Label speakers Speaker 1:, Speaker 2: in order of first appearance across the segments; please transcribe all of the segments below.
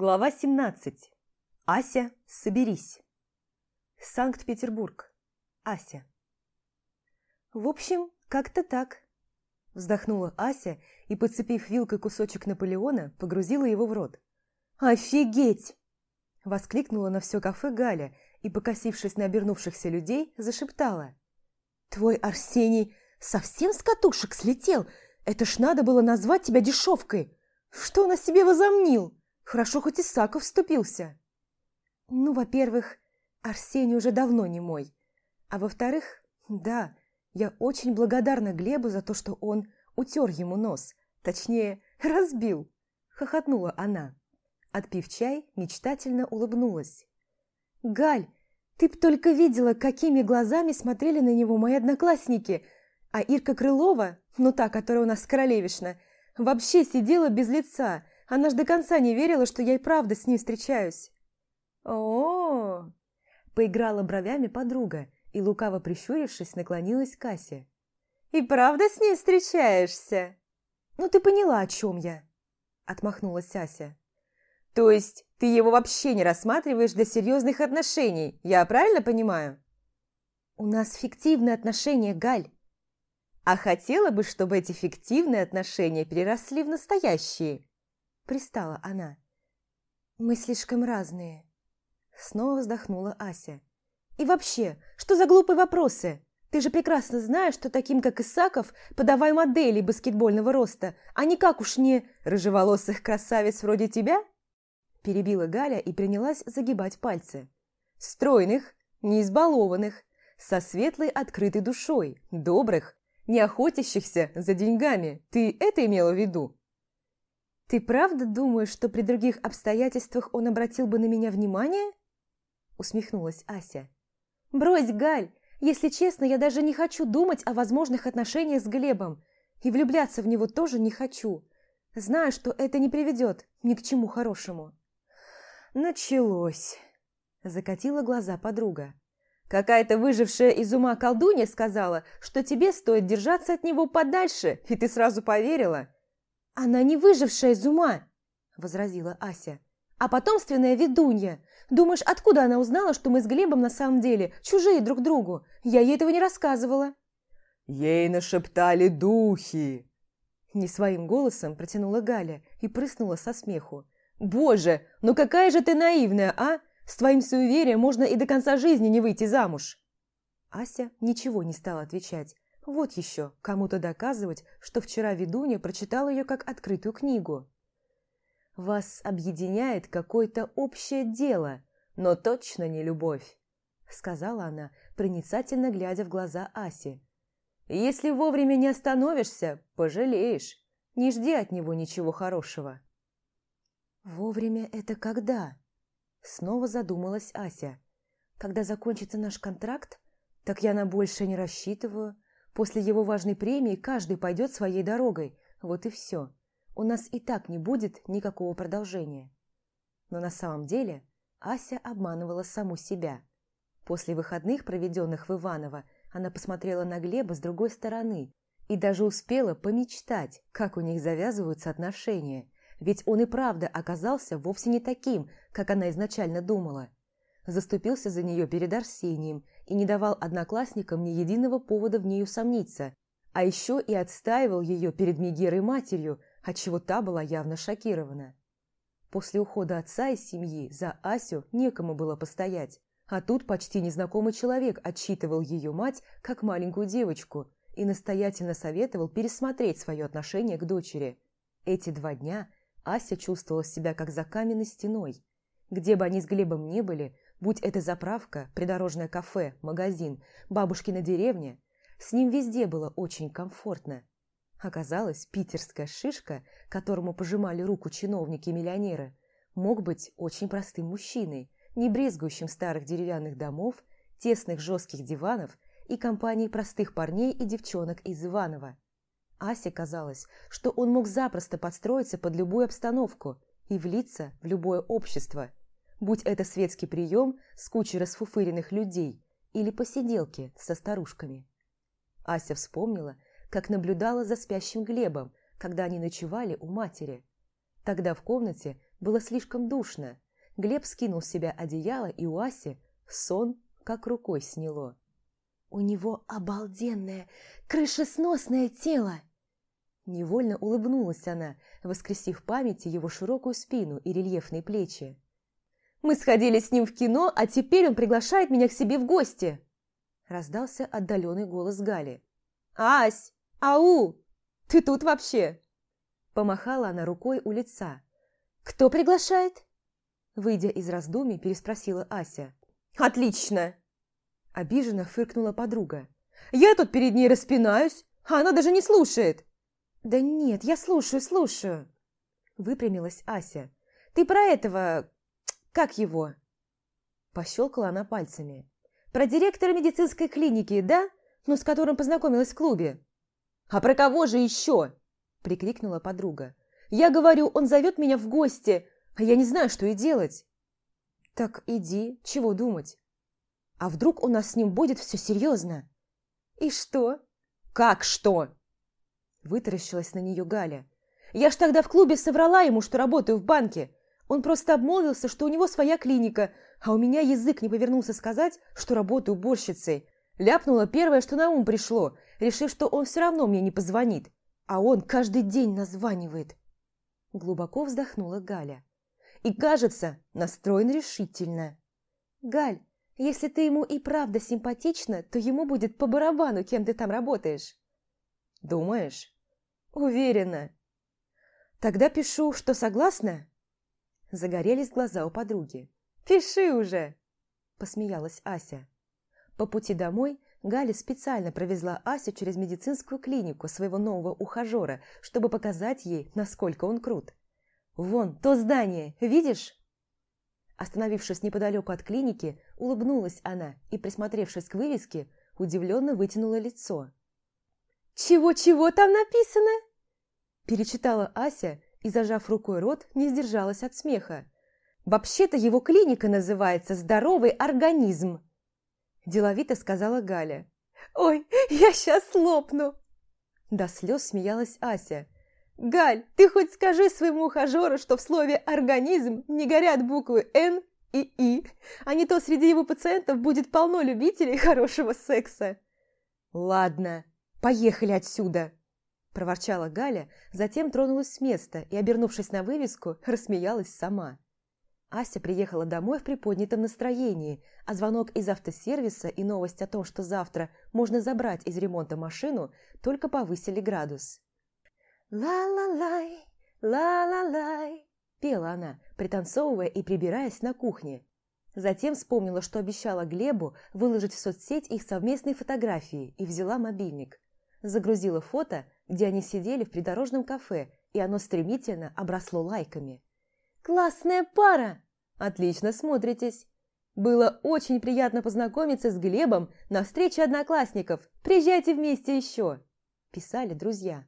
Speaker 1: Глава 17. Ася, соберись. Санкт-Петербург. Ася. В общем, как-то так. Вздохнула Ася и, подцепив вилкой кусочек Наполеона, погрузила его в рот. «Офигеть!» Воскликнула на все кафе Галя и, покосившись на обернувшихся людей, зашептала. «Твой Арсений совсем с катушек слетел? Это ж надо было назвать тебя дешевкой! Что он о себе возомнил?» Хорошо, хоть Исаков вступился. Ну, во-первых, Арсений уже давно не мой. А во-вторых, да, я очень благодарна Глебу за то, что он утер ему нос. Точнее, разбил. Хохотнула она. Отпив чай, мечтательно улыбнулась. «Галь, ты б только видела, какими глазами смотрели на него мои одноклассники, а Ирка Крылова, ну та, которая у нас королевишна, вообще сидела без лица, она ж до конца не верила, что я и правда с ним встречаюсь. О, поиграла бровями подруга и, лукаво прищурившись, наклонилась к Кассе. «И правда с ним встречаешься?» «Ну ты поняла, о чем я?» Отмахнулась Ася. «То есть ты его вообще не рассматриваешь для серьезных отношений, я правильно понимаю?» «У нас фиктивные отношения, Галь». «А хотела бы, чтобы эти фиктивные отношения переросли в настоящие?» Пристала она. «Мы слишком разные». Снова вздохнула Ася. «И вообще, что за глупые вопросы? Ты же прекрасно знаешь, что таким, как Исаков, подавай модели баскетбольного роста, а не как уж не рыжеволосых красавиц вроде тебя?» Перебила Галя и принялась загибать пальцы. «Стройных, не избалованных, со светлой открытой душой, добрых, не охотящихся за деньгами. Ты это имела в виду?» «Ты правда думаешь, что при других обстоятельствах он обратил бы на меня внимание?» Усмехнулась Ася. «Брось, Галь! Если честно, я даже не хочу думать о возможных отношениях с Глебом. И влюбляться в него тоже не хочу. Знаю, что это не приведет ни к чему хорошему». «Началось!» Закатила глаза подруга. «Какая-то выжившая из ума колдунья сказала, что тебе стоит держаться от него подальше, и ты сразу поверила. «Она не выжившая из ума!» – возразила Ася. «А потомственная ведунья. Думаешь, откуда она узнала, что мы с Глебом на самом деле чужие друг другу? Я ей этого не рассказывала».
Speaker 2: «Ей нашептали духи!»
Speaker 1: Не своим голосом протянула Галя и прыснула со смеху. «Боже, ну какая же ты наивная, а? С твоим суеверием можно и до конца жизни не выйти замуж!» Ася ничего не стала отвечать, вот еще кому-то доказывать, что вчера ведунья прочитала ее как открытую книгу. «Вас объединяет какое-то общее дело, но точно не любовь», сказала она, проницательно глядя в глаза Аси. «Если вовремя не остановишься, пожалеешь. Не жди от него ничего хорошего». «Вовремя это когда?» Снова задумалась Ася. «Когда закончится наш контракт? Так я на больше не рассчитываю. После его важной премии каждый пойдет своей дорогой. Вот и все. У нас и так не будет никакого продолжения. Но на самом деле Ася обманывала саму себя. После выходных, проведенных в Иваново, она посмотрела на Глеба с другой стороны и даже успела помечтать, как у них завязываются отношения. Ведь он и правда оказался вовсе не таким, как она изначально думала. Заступился за нее перед Арсением и не давал одноклассникам ни единого повода в ней усомниться, а еще и отстаивал ее перед Мегерой матерью, отчего та была явно шокирована. После ухода отца из семьи за Асю некому было постоять, а тут почти незнакомый человек отчитывал ее мать как маленькую девочку и настоятельно советовал пересмотреть свое отношение к дочери. Эти два дня Ася чувствовала себя как за каменной стеной. Где бы они с Глебом не были, Будь это заправка, придорожное кафе, магазин, бабушкина деревня, с ним везде было очень комфортно. Оказалось, питерская шишка, которому пожимали руку чиновники-миллионеры, мог быть очень простым мужчиной, не брезгующим старых деревянных домов, тесных жестких диванов и компанией простых парней и девчонок из Иванова. Асе казалось, что он мог запросто подстроиться под любую обстановку и влиться в любое общество – будь это светский прием с кучей расфуфыренных людей или посиделки со старушками. Ася вспомнила, как наблюдала за спящим Глебом, когда они ночевали у матери. Тогда в комнате Было слишком душно. Глеб скинул с себя одеяло, и у Аси сон как рукой сняло. «У него обалденное, крышесносное тело!» Невольно улыбнулась она, воскресив в памяти его широкую спину и рельефные плечи. «Мы сходили с ним в кино, а теперь он приглашает меня к себе в гости!» Раздался отдаленный голос Гали. «Ась! Ау! Ты тут вообще?» Помахала она рукой у лица. «Кто приглашает?» Выйдя из раздумий, переспросила Ася. «Отлично!» Обиженно фыркнула подруга. «Я тут перед ней распинаюсь, а она даже не слушает!» «Да нет, я слушаю, слушаю!» Выпрямилась Ася. «Ты про этого... как его?» Пощелкала она пальцами. «Про директора медицинской клиники, да? Ну, с которым познакомилась в клубе». «А про кого же еще?» Прикрикнула подруга. «Я говорю, он зовет меня в гости, а я не знаю, что и делать». «Так иди, чего думать? А вдруг у нас с ним будет все серьезно?» «И что?» «Как что?» Вытаращилась на нее Галя. «Я ж тогда в клубе соврала ему, что работаю в банке. Он просто обмолвился, что у него своя клиника, а у меня язык не повернулся сказать, что работаю уборщицей. Ляпнула первое, что на ум пришло, решив, что он все равно мне не позвонит. А он каждый день названивает». Глубоко вздохнула Галя. «И, кажется, настроен решительно». «Галь, если ты ему и правда симпатична, то ему будет по барабану, кем ты там работаешь».
Speaker 2: Думаешь?
Speaker 1: Уверена. Тогда пишу, что согласна? Загорелись глаза у подруги. Пиши уже! Посмеялась Ася. По пути домой Галя специально провезла Асю через медицинскую клинику своего нового ухажера, чтобы показать ей, насколько он крут. «Вон, то здание, видишь?» Остановившись неподалеку от клиники, улыбнулась она и, присмотревшись к вывеске, удивленно вытянула лицо. «Чего-чего там написано?» Перечитала Ася и, зажав рукой рот, не сдержалась от смеха. «Вообще-то его клиника называется «Здоровый организм», Деловито сказала Галя. «Ой, я сейчас лопну!» До слез смеялась Ася. «Галь, ты хоть скажи своему ухажеру, что в слове «организм» не горят буквы «Н» и «И», а не то среди его пациентов будет полно любителей хорошего секса». «Ладно», «Поехали отсюда!» – проворчала Галя, затем тронулась с места и, обернувшись на вывеску, рассмеялась сама. Ася приехала домой в приподнятом настроении, а звонок из автосервиса и новость о том, что завтра можно забрать из ремонта машину, только повысили градус. «Ла-ла-лай, ла-ла-лай», – пела она, пританцовывая и прибираясь на кухне. Затем вспомнила, что обещала Глебу выложить в соцсеть их совместные фотографии и взяла мобильник загрузила фото, где они сидели в придорожном кафе, и оно стремительно обросло лайками. «Классная пара! Отлично смотритесь! Было очень приятно познакомиться с Глебом на встрече одноклассников. Приезжайте вместе еще!» – писали друзья.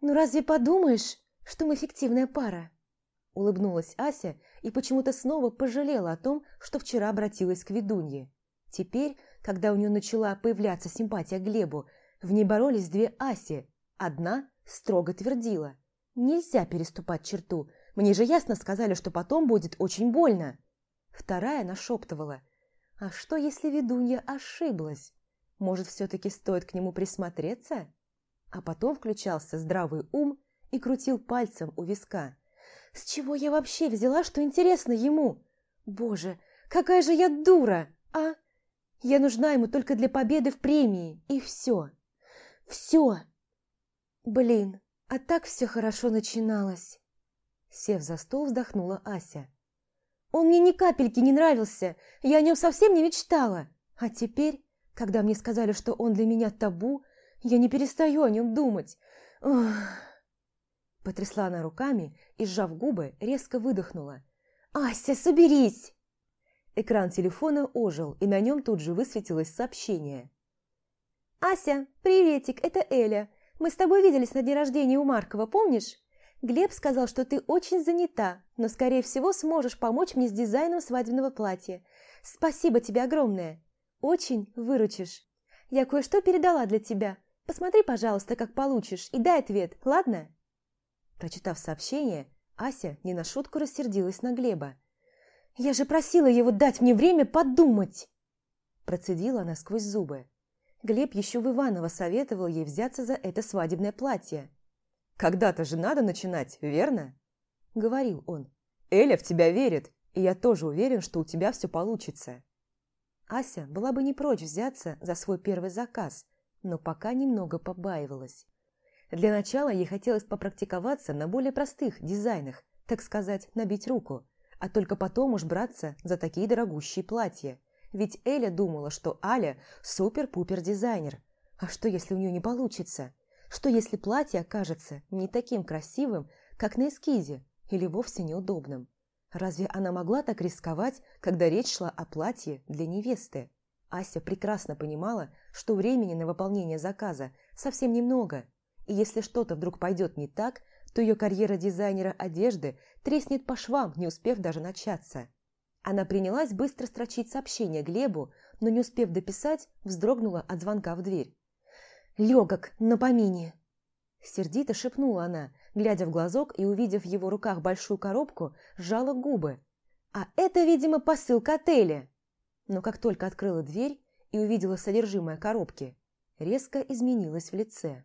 Speaker 1: «Ну разве подумаешь, что мы фиктивная пара?» Улыбнулась Ася и почему-то снова пожалела о том, что вчера обратилась к ведунье. Теперь, когда у нее начала появляться симпатия к Глебу, в ней боролись две Аси. Одна строго твердила. «Нельзя переступать черту. Мне же ясно сказали, что потом будет очень больно». Вторая нашептывала. «А что, если ведунья ошиблась? Может, все-таки стоит к нему присмотреться?» А потом включался здравый ум и крутил пальцем у виска. «С чего я вообще взяла, что интересно ему? Боже, какая же я дура, а? Я нужна ему только для победы в премии, и все». Все. Блин, а так все хорошо начиналось. Сев за стол, вздохнула Ася. Он мне ни капельки не нравился, я о нем совсем не мечтала. А теперь, когда мне сказали, что он для меня табу, я не перестаю о нем думать. Ох. Потрясла она руками и, сжав губы, резко выдохнула. «Ася, соберись!» Экран телефона ожил, и на нем тут же высветилось сообщение. «Ася, приветик, это Эля. Мы с тобой виделись на дне рождения у Маркова, помнишь? Глеб сказал, что ты очень занята, но, скорее всего, сможешь помочь мне с дизайном свадебного платья. Спасибо тебе огромное. Очень выручишь. Я кое-что передала для тебя. Посмотри, пожалуйста, как получишь, и дай ответ, ладно?» Прочитав сообщение, Ася не на шутку рассердилась на Глеба. «Я же просила его дать мне время подумать!» Процедила она сквозь зубы. Глеб еще в Иваново советовал ей взяться за это свадебное платье.
Speaker 2: «Когда-то же надо начинать, верно?»
Speaker 1: Говорил он.
Speaker 2: «Эля в тебя верит, и я тоже уверен, что у тебя все получится».
Speaker 1: Ася была бы не прочь взяться за свой первый заказ, но пока немного побаивалась. Для начала ей хотелось попрактиковаться на более простых дизайнах, так сказать, набить руку, а только потом уж браться за такие дорогущие платья. Ведь Эля думала, что Аля супер-пупер дизайнер. А что, если у нее не получится? Что, если платье окажется не таким красивым, как на эскизе, или вовсе неудобным? Разве она могла так рисковать, когда речь шла о платье для невесты? Ася прекрасно понимала, что времени на выполнение заказа совсем немного, и если что-то вдруг пойдет не так, то ее карьера дизайнера одежды треснет по швам, не успев даже начаться. Она принялась быстро строчить сообщение Глебу, но не успев дописать, вздрогнула от звонка в дверь. «Легок, на помине!» Сердито шепнула она, глядя в глазок и, увидев в его руках большую коробку, сжала губы. «А это, видимо, посылка отеля!» Но как только открыла дверь и увидела содержимое коробки, резко изменилась в лице.